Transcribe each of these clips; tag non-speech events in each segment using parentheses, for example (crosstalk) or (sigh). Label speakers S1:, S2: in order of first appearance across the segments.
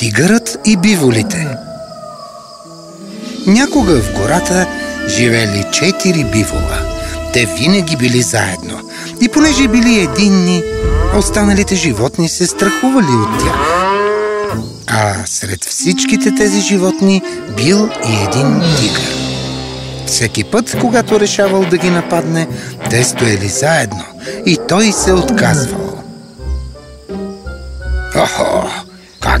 S1: Тигърът и биволите Някога в гората живели четири бивола. Те винаги били заедно. И понеже били единни, останалите животни се страхували от тях. А сред всичките тези животни бил и един тигър. Всеки път, когато решавал да ги нападне, те стояли заедно и той се отказвал. Охо,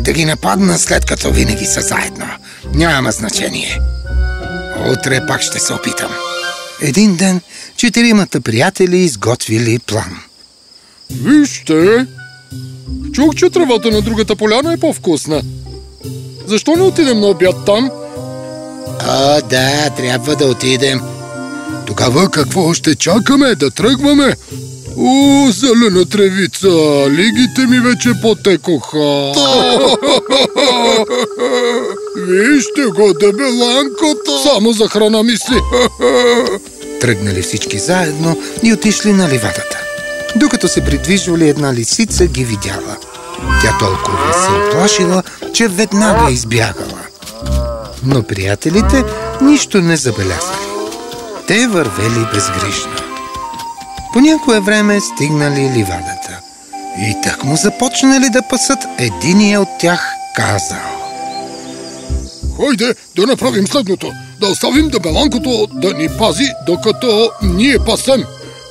S1: как да ги нападна след като винаги са заедно? Няма значение. Утре пак ще се опитам. Един ден четиримата приятели изготвили план.
S2: Вижте, чух, че тревата на другата поляна е по-вкусна. Защо не отидем на обяд там?
S1: О, да, трябва да отидем.
S2: Тогава какво ще чакаме? Да тръгваме? О, зелена тревица, лигите ми вече потекоха. Вижте го, дебеланкото. Само за храна мисли.
S1: Тръгнали всички заедно и отишли на ливадата. Докато се придвижвали, една лисица ги видяла. Тя толкова се оплашила, че веднага избягала. Но приятелите нищо не забелязали. Те вървели безгрижно. По някое време стигнали ливадата. И так му започнали да пасат, единия от тях казал.
S2: Хайде да направим следното. Да оставим дебеланкото да ни пази, докато ние пасем.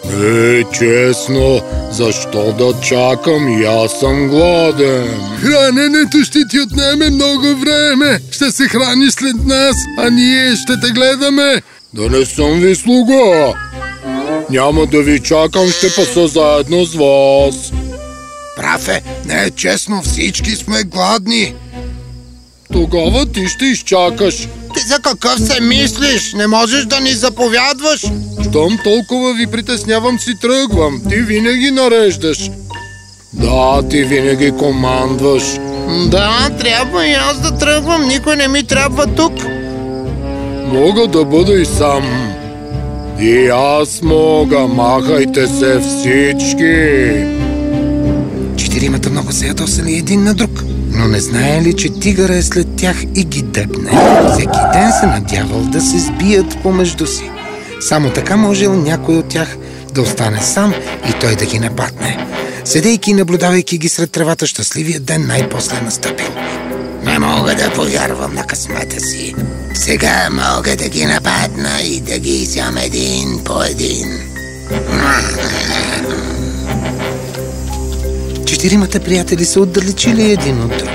S2: Не, честно, защо да чакам? И аз съм гладен. Храненето ще ти отнеме много време. Ще се храниш след нас, а ние ще те гледаме. Да не съм ви слуга. Няма да ви чакам, ще паса заедно с вас.
S1: Прав е, не е честно, всички сме гладни.
S2: Тогава ти ще изчакаш.
S1: Ти за какъв се мислиш? Не можеш да ни заповядваш?
S2: Щом толкова ви притеснявам, си тръгвам. Ти винаги нареждаш. Да, ти винаги командваш.
S1: Да, трябва и аз да тръгвам. Никой не ми трябва тук.
S2: Мога да бъда и сам. И аз мога. Махайте се всички.
S1: Четиримата много се ядосали един на друг, но не знаели, че тигъра е след тях и ги дебне. Всеки ден се надявал да се сбият помежду си. Само така можел някой от тях да остане сам и той да ги нападне. Седейки и наблюдавайки ги сред тревата, щастливият ден най-после настъпил. Не мога да повярвам на късмета си. Сега мога да ги нападна и да ги изям един по един. Четиримата приятели се отдалечили един от друг.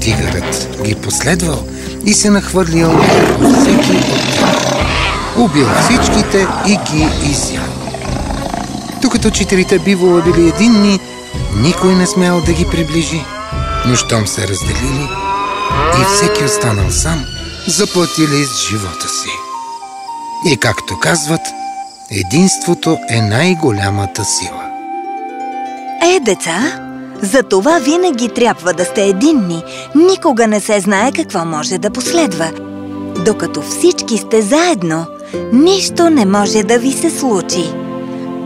S1: Тигърът ги последвал и се нахвърлил всеки. Убил всичките и ги изял. Докато четирите бивола били единни, никой не смел да ги приближи. Но щом се разделили и всеки останал сам, заплатили с живота си. И както казват, единството е най-голямата сила.
S3: Е, деца, за това винаги трябва да сте единни. Никога не се знае какво може да последва. Докато всички сте заедно, нищо не може да ви се случи.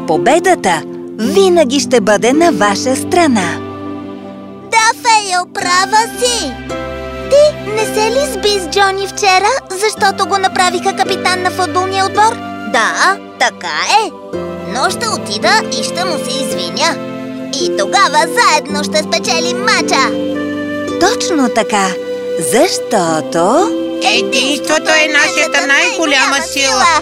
S3: Победата винаги ще бъде на ваша страна.
S4: Да, Фейо, права си! Ти не се ли сби с Джони вчера, защото го направиха капитан на футболния отбор? Да, така е. Но ще отида и ще му се извиня. И тогава заедно ще спечелим мача.
S3: Точно така, защото...
S5: Единството е нашата най-голяма сила. (laughs)